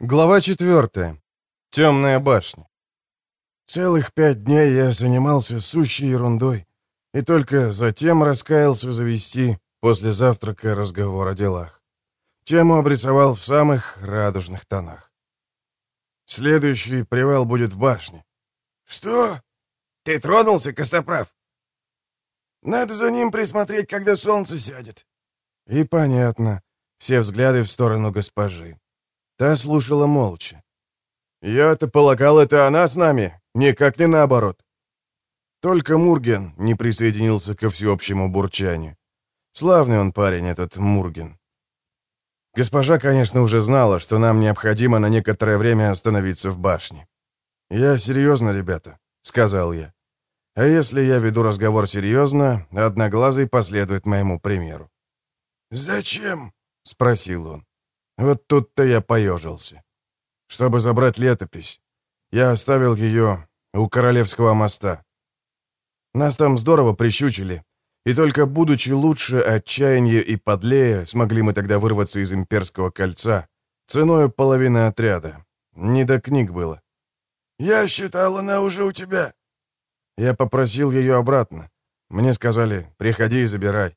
Глава 4. Темная башня. Целых пять дней я занимался сущей ерундой и только затем раскаялся завести после завтрака разговор о делах. Тему обрисовал в самых радужных тонах. Следующий привал будет в башне. «Что? Ты тронулся, Костоправ?» «Надо за ним присмотреть, когда солнце сядет». И понятно. Все взгляды в сторону госпожи. Та слушала молча. «Я-то полагал, это она с нами, никак не наоборот». Только Мурген не присоединился ко всеобщему бурчанию. Славный он парень, этот Мурген. Госпожа, конечно, уже знала, что нам необходимо на некоторое время остановиться в башне. «Я серьезно, ребята», — сказал я. «А если я веду разговор серьезно, Одноглазый последует моему примеру». «Зачем?» — спросил он. Вот тут-то я поежился. Чтобы забрать летопись, я оставил ее у Королевского моста. Нас там здорово прищучили, и только будучи лучше, отчаяние и подлее, смогли мы тогда вырваться из имперского кольца, ценою половины отряда. Не до книг было. «Я считал, она уже у тебя». Я попросил ее обратно. Мне сказали, приходи и забирай.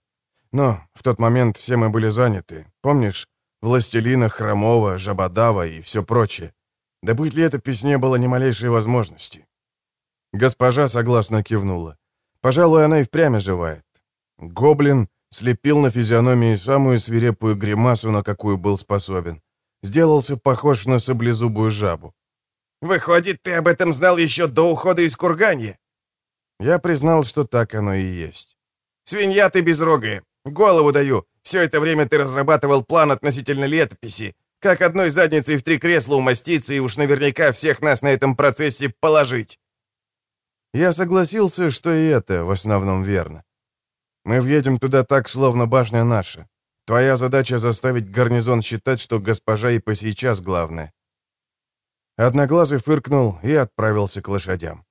Но в тот момент все мы были заняты. Помнишь, Властелина Хромова, Жабодава и все прочее. Добыть летопись не было ни малейшей возможности. Госпожа согласно кивнула. Пожалуй, она и впрямь оживает. Гоблин слепил на физиономии самую свирепую гримасу, на какую был способен. Сделался похож на саблезубую жабу. «Выходит, ты об этом знал еще до ухода из Курганья?» Я признал, что так оно и есть. «Свинья ты безрогая! Голову даю! Все это время ты разрабатывал план относительно летописи. Как одной задницей в три кресла умоститься и уж наверняка всех нас на этом процессе положить. Я согласился, что и это в основном верно. Мы въедем туда так, словно башня наша. Твоя задача заставить гарнизон считать, что госпожа и по сейчас главное. Одноглазый фыркнул и отправился к лошадям.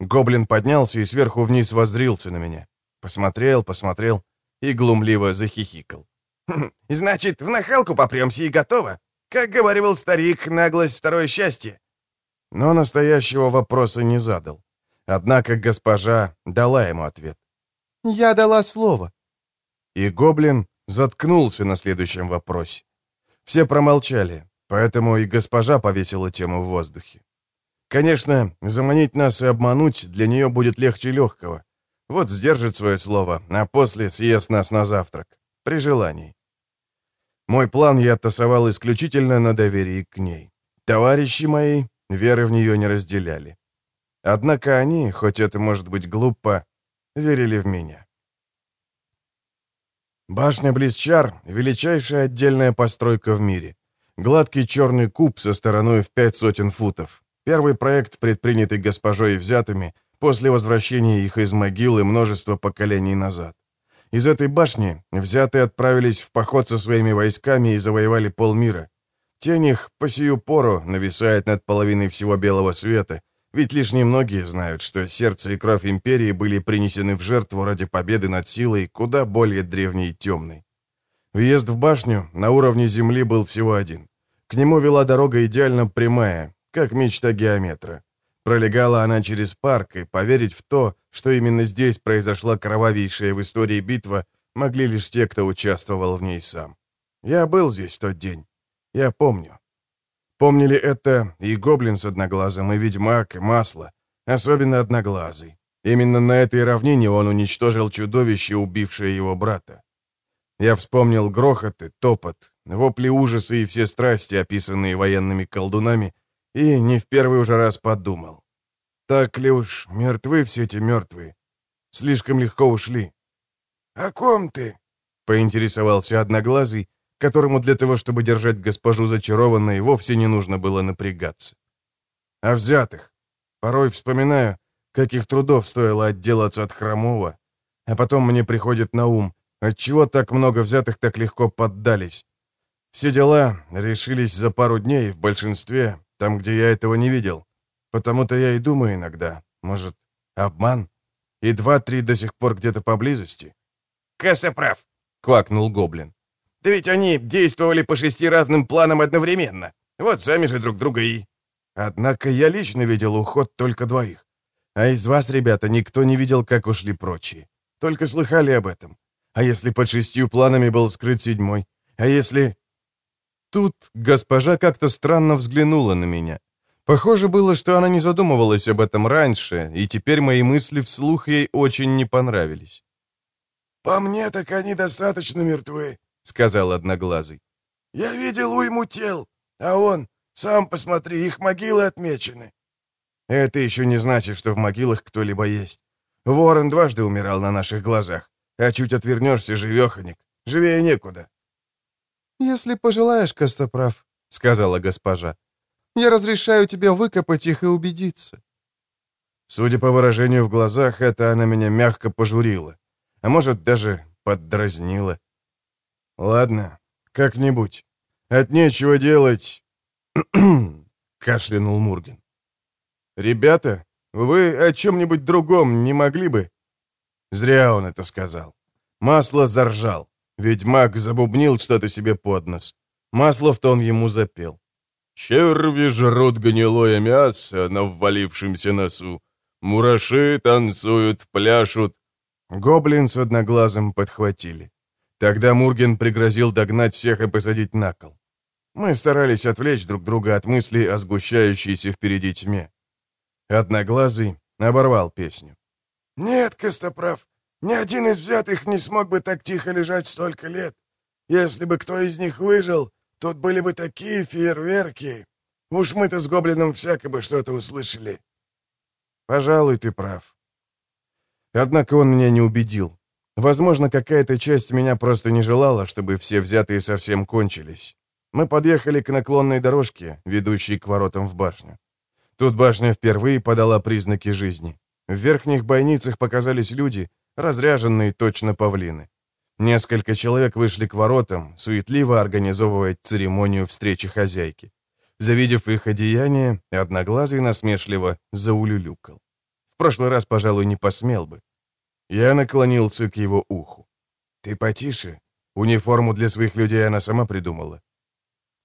Гоблин поднялся и сверху вниз воззрился на меня. Посмотрел, посмотрел и глумливо захихикал. «Значит, в нахалку попремся и готово. Как говорил старик, наглость — второе счастье». Но настоящего вопроса не задал. Однако госпожа дала ему ответ. «Я дала слово». И гоблин заткнулся на следующем вопросе. Все промолчали, поэтому и госпожа повесила тему в воздухе. Конечно, заманить нас и обмануть для нее будет легче легкого. Вот сдержит свое слово, а после съест нас на завтрак. При желании. Мой план я тасовал исключительно на доверии к ней. Товарищи мои веры в нее не разделяли. Однако они, хоть это может быть глупо, верили в меня. Башня Близчар — величайшая отдельная постройка в мире. Гладкий черный куб со стороной в пять сотен футов. Первый проект, предпринятый госпожой взятыми, после возвращения их из могилы множество поколений назад. Из этой башни взятые отправились в поход со своими войсками и завоевали полмира. Тень их по сию пору нависает над половиной всего белого света, ведь лишь немногие знают, что сердце и кровь империи были принесены в жертву ради победы над силой куда более древней и темной. Въезд в башню на уровне земли был всего один. К нему вела дорога идеально прямая, как мечта геометра. Пролегала она через парк, и поверить в то, что именно здесь произошла кровавейшая в истории битва, могли лишь те, кто участвовал в ней сам. Я был здесь в тот день. Я помню. Помнили это и гоблин с одноглазым, и ведьмак, и масло. Особенно одноглазый. Именно на этой равнине он уничтожил чудовище, убившее его брата. Я вспомнил грохот и топот, вопли ужаса и все страсти, описанные военными колдунами, и не в первый уже раз подумал. Так ли уж мертвы все эти мертвые? Слишком легко ушли. «О ком ты?» — поинтересовался Одноглазый, которому для того, чтобы держать госпожу зачарованной, вовсе не нужно было напрягаться. «О взятых. Порой вспоминаю, каких трудов стоило отделаться от Хромова, а потом мне приходит на ум, отчего так много взятых так легко поддались. Все дела решились за пару дней в большинстве, там, где я этого не видел. Потому-то я и думаю иногда, может, обман? И два-три до сих пор где-то поблизости. Кэсса прав, — квакнул Гоблин. Да ведь они действовали по шести разным планам одновременно. Вот сами же друг друга и...» Однако я лично видел уход только двоих. А из вас, ребята, никто не видел, как ушли прочие. Только слыхали об этом. А если под шестью планами был скрыт седьмой? А если... Тут госпожа как-то странно взглянула на меня. Похоже было, что она не задумывалась об этом раньше, и теперь мои мысли вслух ей очень не понравились. «По мне, так они достаточно мертвы», — сказал Одноглазый. «Я видел уйму тел, а он, сам посмотри, их могилы отмечены». «Это еще не значит, что в могилах кто-либо есть. Ворон дважды умирал на наших глазах, а чуть отвернешься, живеханик. Живее некуда». «Если пожелаешь, Костоправ», — сказала госпожа, — «я разрешаю тебе выкопать их и убедиться». Судя по выражению в глазах, это она меня мягко пожурила, а может, даже поддразнила. «Ладно, как-нибудь. От нечего делать...» — кашлянул Мурген. «Ребята, вы о чем-нибудь другом не могли бы?» Зря он это сказал. Масло заржал. Ведьмак забубнил что-то себе под нос. Маслов-то он ему запел. «Черви жрут гнилое мясо на ввалившемся носу. Мураши танцуют, пляшут». Гоблин с одноглазым подхватили. Тогда Мурген пригрозил догнать всех и посадить на кол. Мы старались отвлечь друг друга от мыслей о сгущающейся впереди тьме. Одноглазый оборвал песню. «Нет, Костоправ, ни один из взятых не смог бы так тихо лежать столько лет. Если бы кто из них выжил, тут были бы такие фейерверки. Уж мы-то с Гоблином всяко бы что-то услышали». «Пожалуй, ты прав». Однако он меня не убедил. Возможно, какая-то часть меня просто не желала, чтобы все взятые совсем кончились. Мы подъехали к наклонной дорожке, ведущей к воротам в башню. Тут башня впервые подала признаки жизни. В верхних бойницах показались люди, разряженные точно павлины. Несколько человек вышли к воротам, суетливо организовывая церемонию встречи хозяйки. Завидев их одеяние, одноглазый насмешливо заулюлюкал. В прошлый раз, пожалуй, не посмел бы. Я наклонился к его уху. «Ты потише. Униформу для своих людей она сама придумала».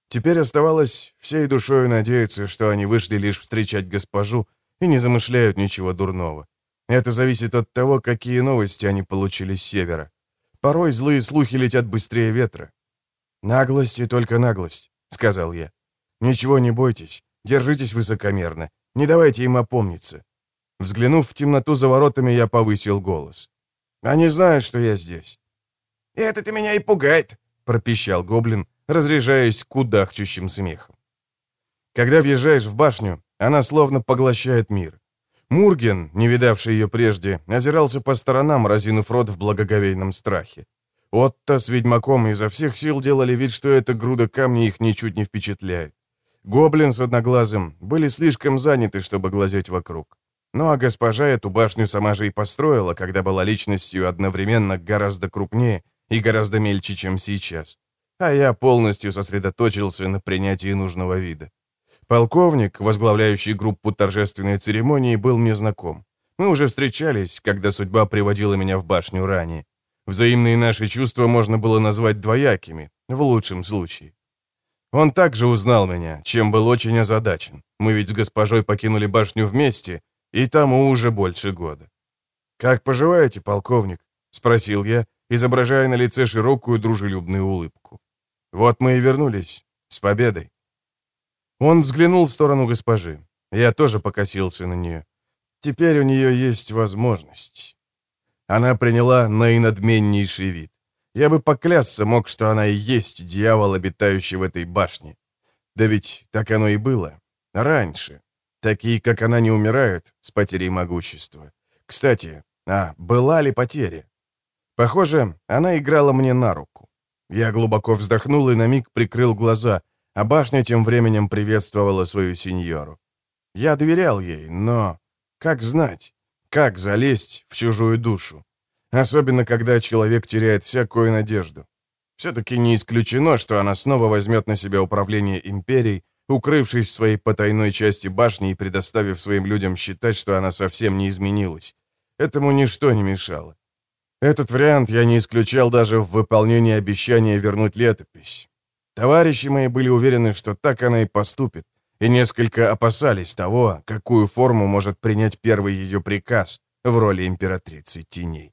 Теперь оставалось всей душою надеяться, что они вышли лишь встречать госпожу и не замышляют ничего дурного. Это зависит от того, какие новости они получили с севера. Порой злые слухи летят быстрее ветра. «Наглость и только наглость», — сказал я. «Ничего не бойтесь, держитесь высокомерно, не давайте им опомниться. Взглянув в темноту за воротами, я повысил голос. «Они знают, что я здесь». «Это-то меня и пугает», — пропищал гоблин, разряжаясь кудахчущим смехом. Когда въезжаешь в башню, она словно поглощает мир. Мурген, не видавший ее прежде, озирался по сторонам, разинув рот в благоговейном страхе. Отто с ведьмаком изо всех сил делали вид, что эта груда камней их ничуть не впечатляет. Гоблин с одноглазым были слишком заняты, чтобы глазеть вокруг. Ну а госпожа эту башню сама же и построила, когда была личностью одновременно гораздо крупнее и гораздо мельче, чем сейчас. А я полностью сосредоточился на принятии нужного вида. Полковник, возглавляющий группу торжественной церемонии, был мне знаком. Мы уже встречались, когда судьба приводила меня в башню ранее. Взаимные наши чувства можно было назвать двоякими, в лучшем случае. Он также узнал меня, чем был очень озадачен. Мы ведь с госпожой покинули башню вместе, и тому уже больше года. «Как поживаете, полковник?» — спросил я, изображая на лице широкую дружелюбную улыбку. «Вот мы и вернулись. С победой!» Он взглянул в сторону госпожи. Я тоже покосился на нее. Теперь у нее есть возможность. Она приняла наинадменнейший вид. Я бы поклясться мог, что она и есть дьявол, обитающий в этой башне. Да ведь так оно и было. Раньше. Такие, как она, не умирают с потерей могущества. Кстати, а была ли потеря? Похоже, она играла мне на руку. Я глубоко вздохнул и на миг прикрыл глаза, а башня тем временем приветствовала свою сеньору. Я доверял ей, но как знать, как залезть в чужую душу? Особенно, когда человек теряет всякую надежду. Все-таки не исключено, что она снова возьмет на себя управление империей, укрывшись в своей потайной части башни и предоставив своим людям считать, что она совсем не изменилась. Этому ничто не мешало. Этот вариант я не исключал даже в выполнении обещания вернуть летопись. Товарищи мои были уверены, что так она и поступит, и несколько опасались того, какую форму может принять первый ее приказ в роли императрицы теней.